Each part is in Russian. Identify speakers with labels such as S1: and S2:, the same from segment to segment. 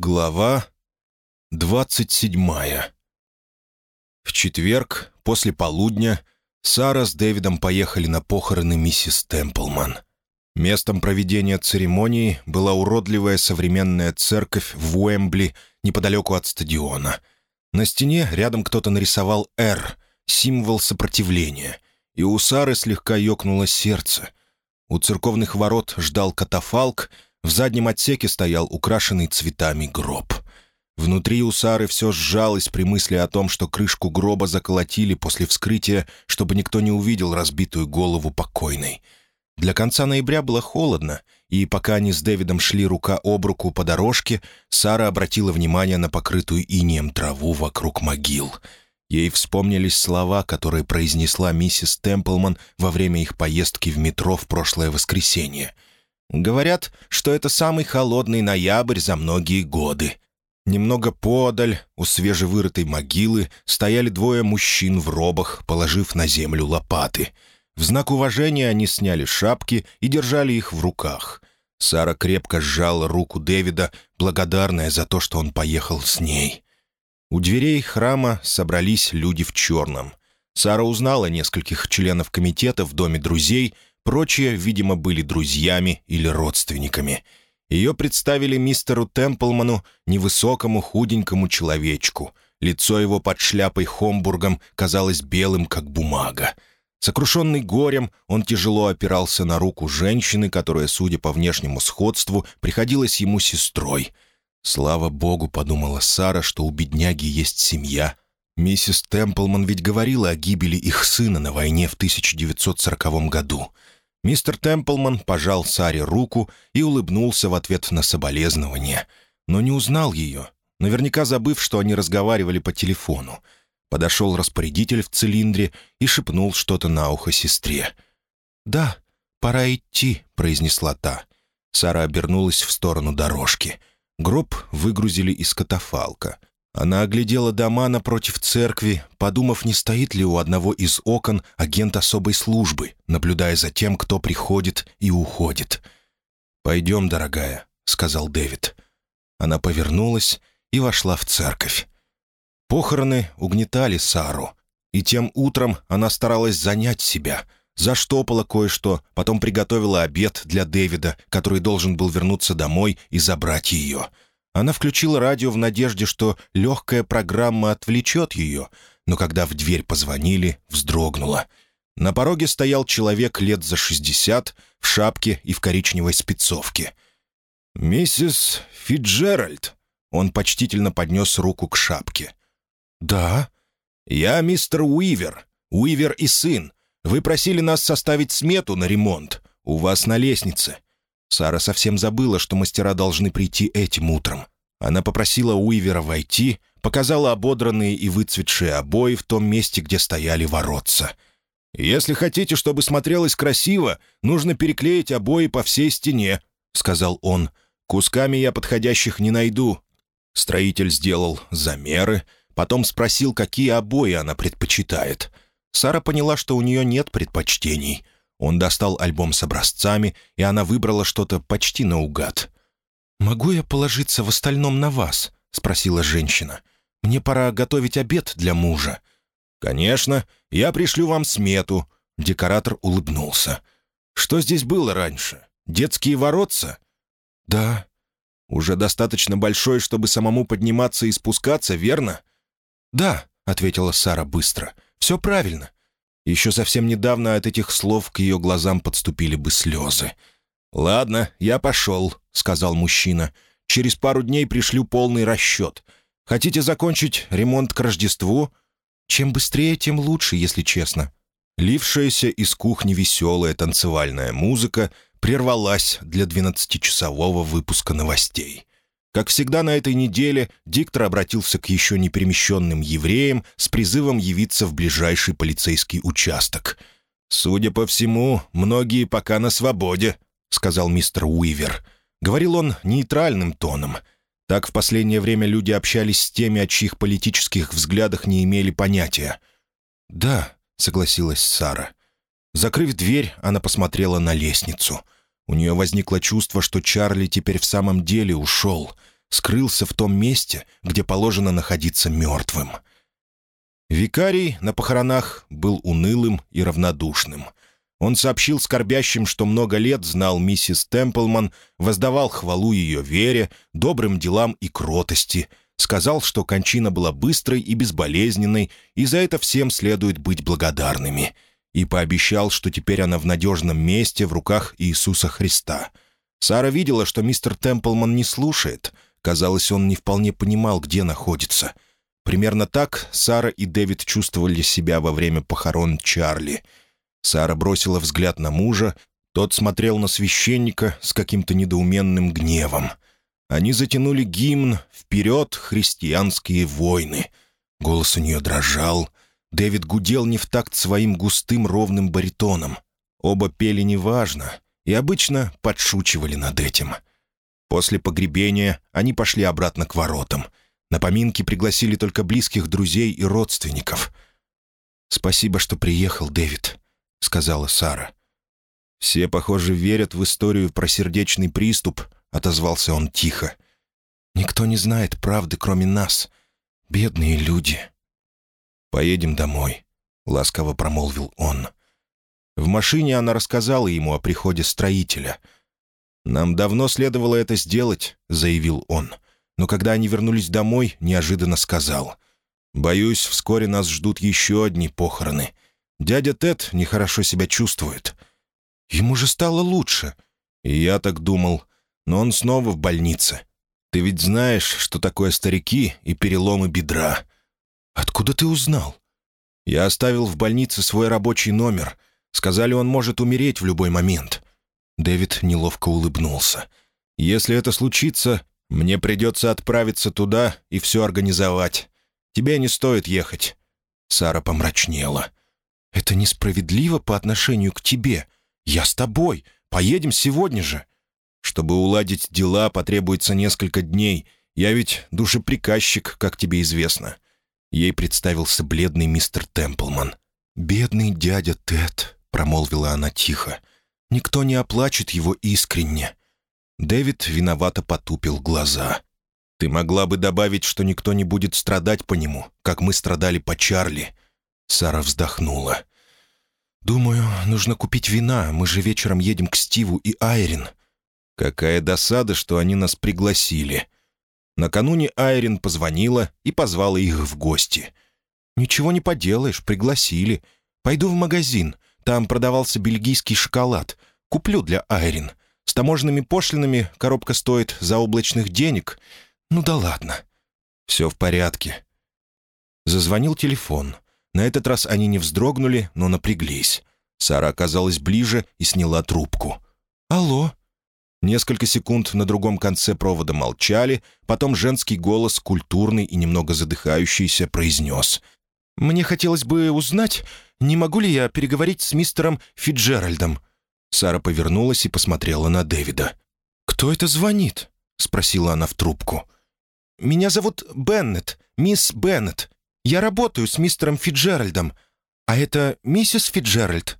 S1: Глава двадцать седьмая В четверг, после полудня, Сара с Дэвидом поехали на похороны миссис Темплман. Местом проведения церемонии была уродливая современная церковь в Уэмбли, неподалеку от стадиона. На стене рядом кто-то нарисовал «Р», символ сопротивления, и у Сары слегка ёкнуло сердце. У церковных ворот ждал катафалк — в заднем отсеке стоял украшенный цветами гроб. Внутри у Сары все сжалось при мысли о том, что крышку гроба заколотили после вскрытия, чтобы никто не увидел разбитую голову покойной. Для конца ноября было холодно, и пока они с Дэвидом шли рука об руку по дорожке, Сара обратила внимание на покрытую инеем траву вокруг могил. Ей вспомнились слова, которые произнесла миссис Темплман во время их поездки в метро в прошлое воскресенье — Говорят, что это самый холодный ноябрь за многие годы. Немного подаль, у свежевырытой могилы, стояли двое мужчин в робах, положив на землю лопаты. В знак уважения они сняли шапки и держали их в руках. Сара крепко сжала руку Дэвида, благодарная за то, что он поехал с ней. У дверей храма собрались люди в черном. Сара узнала нескольких членов комитета в Доме друзей — Прочие, видимо, были друзьями или родственниками. Ее представили мистеру Темплману, невысокому худенькому человечку. Лицо его под шляпой Хомбургом казалось белым, как бумага. Сокрушенный горем, он тяжело опирался на руку женщины, которая, судя по внешнему сходству, приходилась ему сестрой. «Слава богу», — подумала Сара, — «что у бедняги есть семья». Миссис Темплман ведь говорила о гибели их сына на войне в 1940 году. Мистер Темплман пожал Саре руку и улыбнулся в ответ на соболезнование, но не узнал ее, наверняка забыв, что они разговаривали по телефону. Подошел распорядитель в цилиндре и шепнул что-то на ухо сестре. «Да, пора идти», — произнесла та. Сара обернулась в сторону дорожки. Гроб выгрузили из катафалка. Она оглядела дома напротив церкви, подумав, не стоит ли у одного из окон агент особой службы, наблюдая за тем, кто приходит и уходит. «Пойдем, дорогая», — сказал Дэвид. Она повернулась и вошла в церковь. Похороны угнетали Сару, и тем утром она старалась занять себя, заштопала кое-что, потом приготовила обед для Дэвида, который должен был вернуться домой и забрать ее — она включила радио в надежде, что легкая программа отвлечет ее, но когда в дверь позвонили, вздрогнула. На пороге стоял человек лет за шестьдесят, в шапке и в коричневой спецовке. «Миссис Фитджеральд», — он почтительно поднес руку к шапке. «Да». «Я мистер Уивер, Уивер и сын. Вы просили нас составить смету на ремонт. У вас на лестнице. Сара совсем забыла, что мастера должны прийти этим утром. Она попросила Уивера войти, показала ободранные и выцветшие обои в том месте, где стояли воротца. «Если хотите, чтобы смотрелось красиво, нужно переклеить обои по всей стене», — сказал он. «Кусками я подходящих не найду». Строитель сделал замеры, потом спросил, какие обои она предпочитает. Сара поняла, что у нее нет предпочтений — он достал альбом с образцами, и она выбрала что-то почти наугад. «Могу я положиться в остальном на вас?» — спросила женщина. «Мне пора готовить обед для мужа». «Конечно, я пришлю вам смету», — декоратор улыбнулся. «Что здесь было раньше? Детские воротца?» «Да». «Уже достаточно большой, чтобы самому подниматься и спускаться, верно?» «Да», — ответила Сара быстро. «Все правильно. Еще совсем недавно от этих слов к ее глазам подступили бы слезы. «Ладно, я пошел», — сказал мужчина. «Через пару дней пришлю полный расчет. Хотите закончить ремонт к Рождеству?» «Чем быстрее, тем лучше, если честно». Лившаяся из кухни веселая танцевальная музыка прервалась для двенадцатичасового выпуска новостей. Как всегда на этой неделе, диктор обратился к еще не перемещенным евреям с призывом явиться в ближайший полицейский участок. «Судя по всему, многие пока на свободе», — сказал мистер Уивер. Говорил он нейтральным тоном. Так в последнее время люди общались с теми, о чьих политических взглядах не имели понятия. «Да», — согласилась Сара. Закрыв дверь, она посмотрела на лестницу — у нее возникло чувство, что Чарли теперь в самом деле ушел. Скрылся в том месте, где положено находиться мертвым. Викарий на похоронах был унылым и равнодушным. Он сообщил скорбящим, что много лет знал миссис Темплман, воздавал хвалу ее вере, добрым делам и кротости, сказал, что кончина была быстрой и безболезненной, и за это всем следует быть благодарными, и пообещал, что теперь она в надежном месте в руках Иисуса Христа. Сара видела, что мистер Темплман не слушает. Казалось, он не вполне понимал, где находится — Примерно так Сара и Дэвид чувствовали себя во время похорон Чарли. Сара бросила взгляд на мужа, тот смотрел на священника с каким-то недоуменным гневом. Они затянули гимн «Вперед, христианские войны!». Голос у нее дрожал. Дэвид гудел не в такт своим густым ровным баритоном. Оба пели неважно и обычно подшучивали над этим. После погребения они пошли обратно к воротам — на поминки пригласили только близких друзей и родственников. «Спасибо, что приехал, Дэвид», — сказала Сара. «Все, похоже, верят в историю про сердечный приступ», — отозвался он тихо. «Никто не знает правды, кроме нас. Бедные люди». «Поедем домой», — ласково промолвил он. В машине она рассказала ему о приходе строителя. «Нам давно следовало это сделать», — заявил он. — но когда они вернулись домой, неожиданно сказал. «Боюсь, вскоре нас ждут еще одни похороны. Дядя Тед нехорошо себя чувствует. Ему же стало лучше. И я так думал. Но он снова в больнице. Ты ведь знаешь, что такое старики и переломы бедра. Откуда ты узнал? Я оставил в больнице свой рабочий номер. Сказали, он может умереть в любой момент. Дэвид неловко улыбнулся. «Если это случится, мне придется отправиться туда и все организовать. Тебе не стоит ехать». Сара помрачнела. «Это несправедливо по отношению к тебе. Я с тобой. Поедем сегодня же». «Чтобы уладить дела, потребуется несколько дней. Я ведь душеприказчик, как тебе известно». Ей представился бледный мистер Темплман. «Бедный дядя Тед», — промолвила она тихо. «Никто не оплачет его искренне. Дэвид виновато потупил глаза. «Ты могла бы добавить, что никто не будет страдать по нему, как мы страдали по Чарли». Сара вздохнула. «Думаю, нужно купить вина. Мы же вечером едем к Стиву и Айрин». Какая досада, что они нас пригласили. Накануне Айрин позвонила и позвала их в гости. «Ничего не поделаешь, пригласили. Пойду в магазин. Там продавался бельгийский шоколад. Куплю для Айрин. С таможенными пошлинами коробка стоит заоблачных денег. Ну да ладно. Все в порядке. Зазвонил телефон. На этот раз они не вздрогнули, но напряглись. Сара оказалась ближе и сняла трубку. «Алло?» Несколько секунд на другом конце провода молчали, потом женский голос, культурный и немного задыхающийся, произнес. «Мне хотелось бы узнать, не могу ли я переговорить с мистером Фиджеральдом?» Сара повернулась и посмотрела на Дэвида. «Кто это звонит?» — спросила она в трубку. «Меня зовут Беннет, мисс Беннет. Я работаю с мистером Фиджеральдом. А это миссис Фиджеральд?»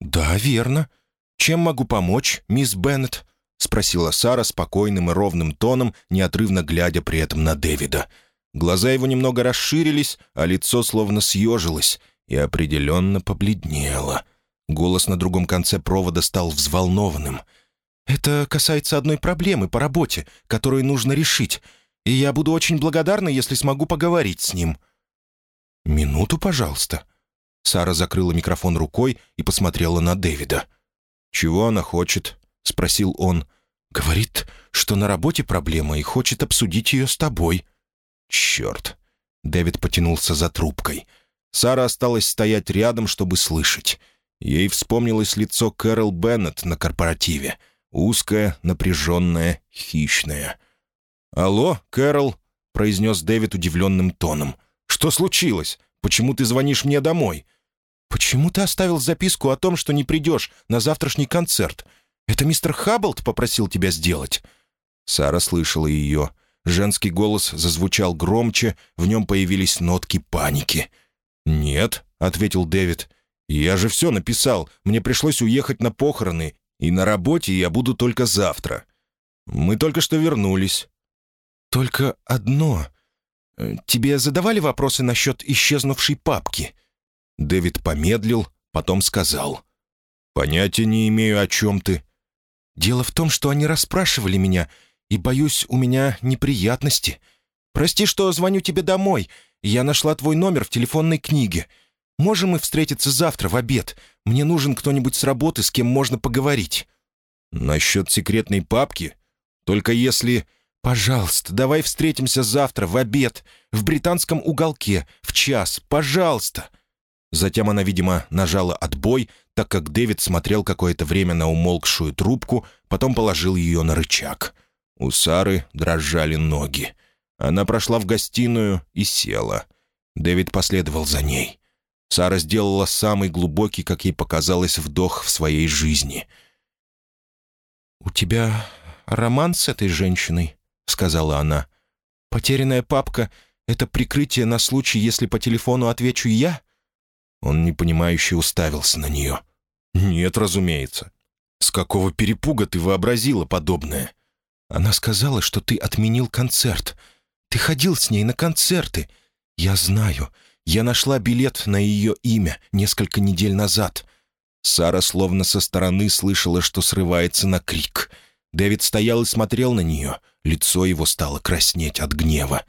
S1: «Да, верно. Чем могу помочь, мисс Беннет?» — спросила Сара спокойным и ровным тоном, неотрывно глядя при этом на Дэвида. Глаза его немного расширились, а лицо словно съежилось и определенно побледнело — Голос на другом конце провода стал взволнованным. «Это касается одной проблемы по работе, которую нужно решить, и я буду очень благодарна, если смогу поговорить с ним». «Минуту, пожалуйста». Сара закрыла микрофон рукой и посмотрела на Дэвида. «Чего она хочет?» — спросил он. «Говорит, что на работе проблема и хочет обсудить ее с тобой». «Черт!» Дэвид потянулся за трубкой. Сара осталась стоять рядом, чтобы слышать. Ей вспомнилось лицо Кэрол Беннет на корпоративе. Узкое, напряженное, хищное. «Алло, Кэрол», — произнес Дэвид удивленным тоном. «Что случилось? Почему ты звонишь мне домой?» «Почему ты оставил записку о том, что не придешь на завтрашний концерт? Это мистер Хабблд попросил тебя сделать?» Сара слышала ее. Женский голос зазвучал громче, в нем появились нотки паники. «Нет», — ответил Дэвид, «Я же все написал. Мне пришлось уехать на похороны, и на работе я буду только завтра. Мы только что вернулись». «Только одно. Э, тебе задавали вопросы насчет исчезнувшей папки?» Дэвид помедлил, потом сказал. «Понятия не имею, о чем ты». «Дело в том, что они расспрашивали меня, и, боюсь, у меня неприятности. Прости, что звоню тебе домой. Я нашла твой номер в телефонной книге. Можем мы встретиться завтра в обед? Мне нужен кто-нибудь с работы, с кем можно поговорить». «Насчет секретной папки? Только если...» «Пожалуйста, давай встретимся завтра в обед, в британском уголке, в час, пожалуйста!» Затем она, видимо, нажала «отбой», так как Дэвид смотрел какое-то время на умолкшую трубку, потом положил ее на рычаг. У Сары дрожали ноги. Она прошла в гостиную и села. Дэвид последовал за ней. Сара сделала самый глубокий, как ей показалось, вдох в своей жизни. «У тебя роман с этой женщиной?» — сказала она. «Потерянная папка — это прикрытие на случай, если по телефону отвечу я?» Он непонимающе уставился на нее. «Нет, разумеется. С какого перепуга ты вообразила подобное?» Она сказала, что ты отменил концерт. Ты ходил с ней на концерты. Я знаю. Я нашла билет на ее имя несколько недель назад». Сара словно со стороны слышала, что срывается на крик. Дэвид стоял и смотрел на нее. Лицо его стало краснеть от гнева.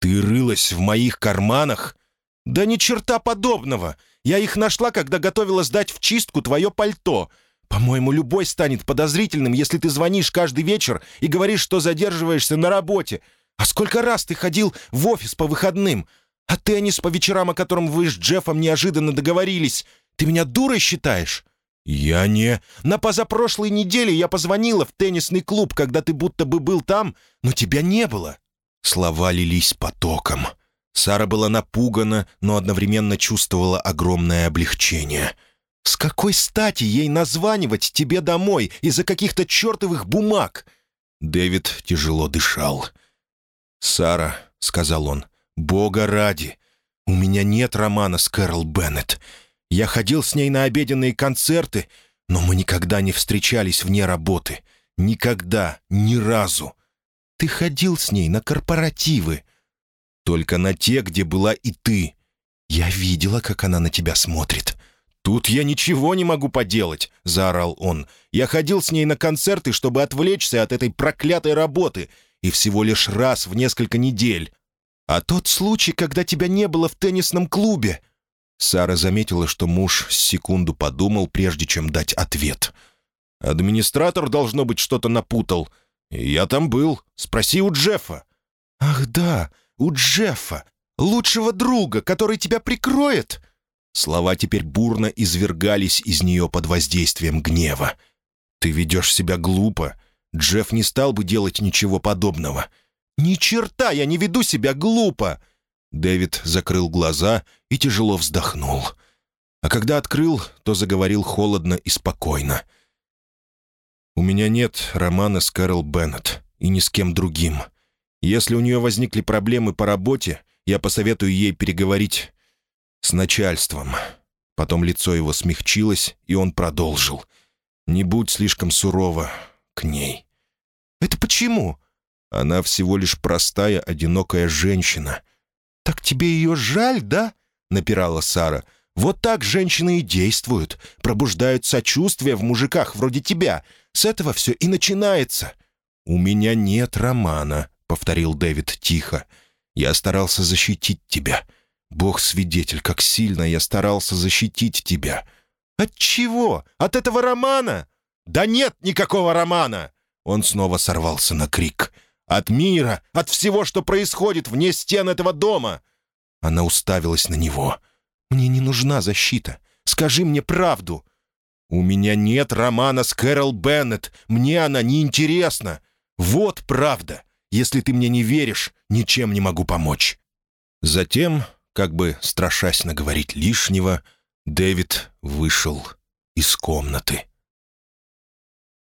S1: «Ты рылась в моих карманах?» «Да ни черта подобного! Я их нашла, когда готовила сдать в чистку твое пальто. По-моему, любой станет подозрительным, если ты звонишь каждый вечер и говоришь, что задерживаешься на работе. А сколько раз ты ходил в офис по выходным? А теннис по вечерам, о котором вы с Джеффом неожиданно договорились, ты меня дурой считаешь?» «Я не...» «На позапрошлой неделе я позвонила в теннисный клуб, когда ты будто бы был там, но тебя не было». Слова лились потоком. Сара была напугана, но одновременно чувствовала огромное облегчение — с какой стати ей названивать тебе домой из-за каких-то чертовых бумаг?» Дэвид тяжело дышал. «Сара», — сказал он, — «бога ради, у меня нет романа с Кэрол Беннет. Я ходил с ней на обеденные концерты, но мы никогда не встречались вне работы. Никогда, ни разу. Ты ходил с ней на корпоративы. Только на те, где была и ты. Я видела, как она на тебя смотрит. «Тут я ничего не могу поделать», — заорал он. «Я ходил с ней на концерты, чтобы отвлечься от этой проклятой работы, и всего лишь раз в несколько недель. А тот случай, когда тебя не было в теннисном клубе...» Сара заметила, что муж секунду подумал, прежде чем дать ответ. «Администратор, должно быть, что-то напутал. Я там был. Спроси у Джеффа». «Ах да, у Джеффа, лучшего друга, который тебя прикроет?» Слова теперь бурно извергались из нее под воздействием гнева. «Ты ведешь себя глупо. Джефф не стал бы делать ничего подобного». «Ни черта я не веду себя глупо!» Дэвид закрыл глаза и тяжело вздохнул. А когда открыл, то заговорил холодно и спокойно. «У меня нет романа с Кэрол Беннет и ни с кем другим. Если у нее возникли проблемы по работе, я посоветую ей переговорить с начальством. Потом лицо его смягчилось, и он продолжил. «Не будь слишком сурова к ней». «Это почему?» «Она всего лишь простая, одинокая женщина». «Так тебе ее жаль, да?» — напирала Сара. «Вот так женщины и действуют. Пробуждают сочувствие в мужиках вроде тебя. С этого все и начинается». «У меня нет романа», — повторил Дэвид тихо. «Я старался защитить тебя. Бог свидетель, как сильно я старался защитить тебя. От чего? От этого романа? Да нет никакого романа! Он снова сорвался на крик. От мира, от всего, что происходит вне стен этого дома. Она уставилась на него. Мне не нужна защита. Скажи мне правду. У меня нет романа с Кэрол Беннет. Мне она не интересна. Вот правда. Если ты мне не веришь, ничем не могу помочь. Затем как бы страшась наговорить лишнего, Дэвид вышел из комнаты.